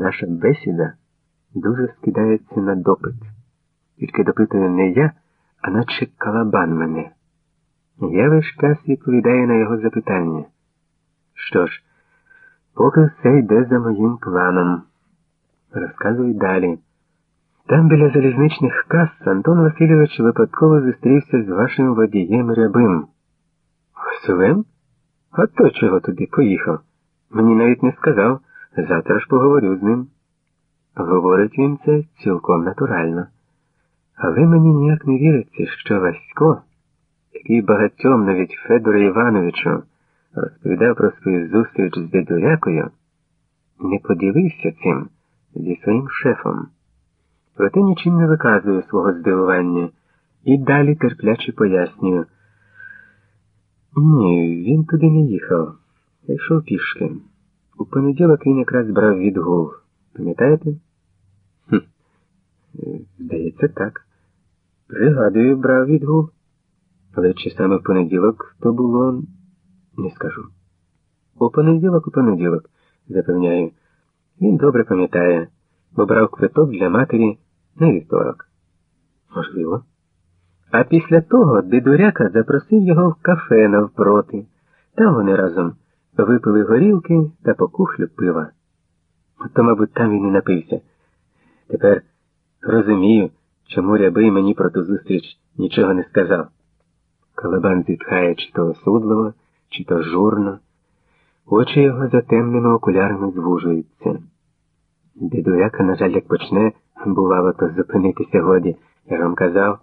Наша бесіда дуже скидається на допит. Тільки допитую не я, а наче калабан мене. Я весь час відповідаю на його запитання. Що ж, поки все йде за моїм планом. Розказую далі. Там біля залізничних кас Антон Васильович випадково зустрівся з вашим водієм рябим. Василем? А то чого туди поїхав? Мені навіть не сказав. Завтра ж поговорю з ним. Говорить він це цілком натурально. Але мені ніяк не віриться, що Васько, який багатьом навіть Федору Івановичу розповідав про свою зустріч з дедурякою, не поділився цим зі своїм шефом. Проте нічим не виказую свого здивування і далі терпляче пояснюю. Ні, він туди не їхав, йшов пішки. У понеділок він якраз брав відгул. Пам'ятаєте? Хм. Здається, так. Пригадую, брав відгул. Але чи саме в понеділок то було, не скажу. У понеділок, у понеділок, запевняю, він добре пам'ятає, бо брав квиток для матері на вівторок. Можливо. А після того дедуряка запросив його в кафе навпроти. Там вони разом випили горілки та по кухлю пива. То, мабуть, там він і напився. Тепер розумію, чому рябий мені про ту зустріч нічого не сказав. Калабан зітхає чи то осудливо, чи то журно. Очі його за темними окулярами звужуються. Дедуряка, на жаль, як почне, бувало, то зупинитися годі, я вам казав.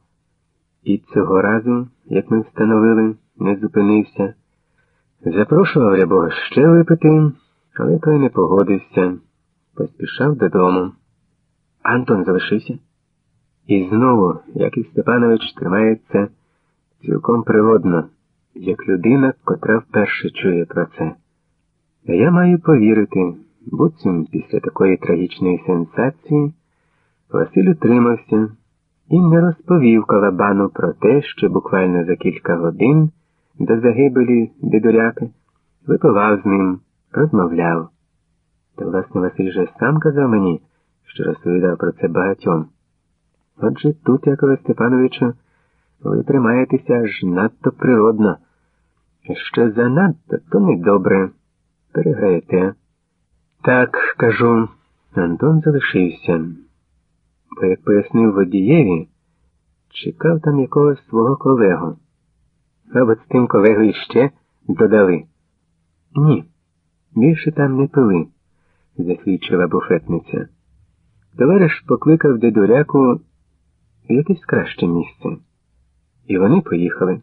І цього разу, як ми встановили, не зупинився. Запрошував рябого ще випити, але той не погодився, поспішав додому. Антон залишився. І знову, як і Степанович, тримається цілком природно, як людина, котра вперше чує про це. А я маю повірити, буцім після такої трагічної сенсації Василь утримався і не розповів Калабану про те, що буквально за кілька годин до загибелі дедуряки випивав з ним, розмовляв. Та, власне, Василь же сам казав мені, що розповідав про це багатьом. Отже, тут, Якове Степановичу, ви тримаєтеся аж надто природно. Що занадто, то недобре. Переграєте. Так, кажу, Антон залишився бо, як пояснив водієві, чекав там якогось свого колегу. Мабуть, з тим колегою ще додали. Ні, більше там не пили, засвідчила буфетниця. Товариш покликав дедуряку якесь краще місце. І вони поїхали.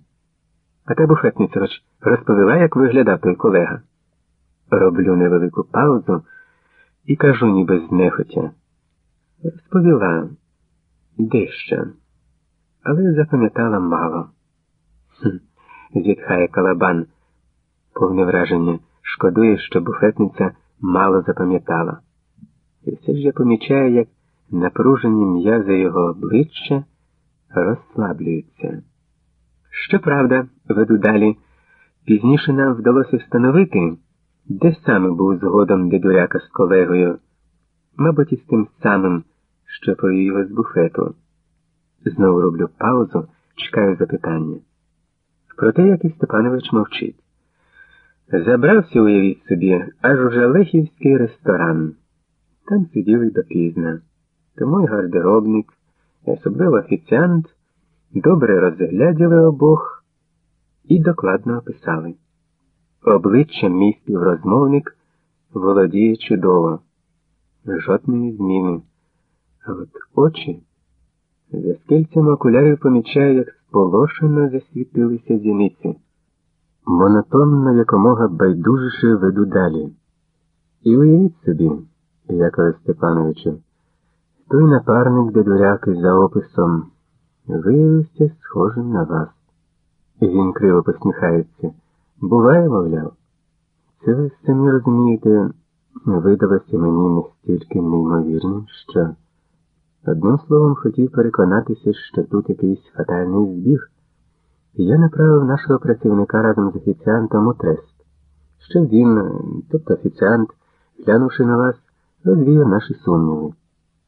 А та буфетниця хоч розповіла, як виглядав той колега. Роблю невелику паузу і кажу ніби знехотя. Розповіла дещо, але запам'ятала мало. Хм, зітхає калабан, повне враження, шкодує, що буфетниця мало запам'ятала. І все ж я помічаю, як напружені м'язи його обличчя розслаблюються. Щоправда, веду далі, пізніше нам вдалося встановити, де саме був згодом дедуряка з колегою, мабуть, із тим самим що повів його з буфету. Знову роблю паузу, чекаю запитання. Проте, як і Степанович мовчить. Забрався, уявіть собі, аж уже Лехівський ресторан. Там сиділи допізно. Тому й гардеробник, особливо офіціант, добре розгляділи обох і докладно описали. Обличчя мій співрозмовник володіє чудово, жодної зміни. А от очі за скільцями окулярів помічаю, як сполошено засвітилися зіниці. Монотонно якомога байдужіше веду далі. І уявіть собі, Якове Степановичу, той напарник дедуряки за описом виявився схожим на вас. Він криво посміхається. Буває, мовляв. Це ви самі розумієте, видалося мені настільки неймовірним, що. Одним словом, хотів переконатися, що тут якийсь фатальний збіг, я направив нашого працівника разом з офіціантом у тест. Що він, тобто офіціант, глянувши на вас, розвіяв наші сумніви.